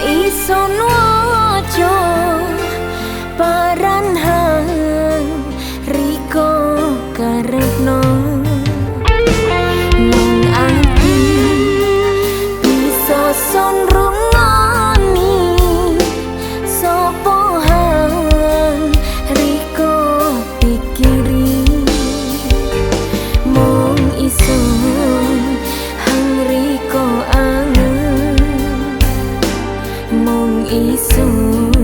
ý so hoa 一宿。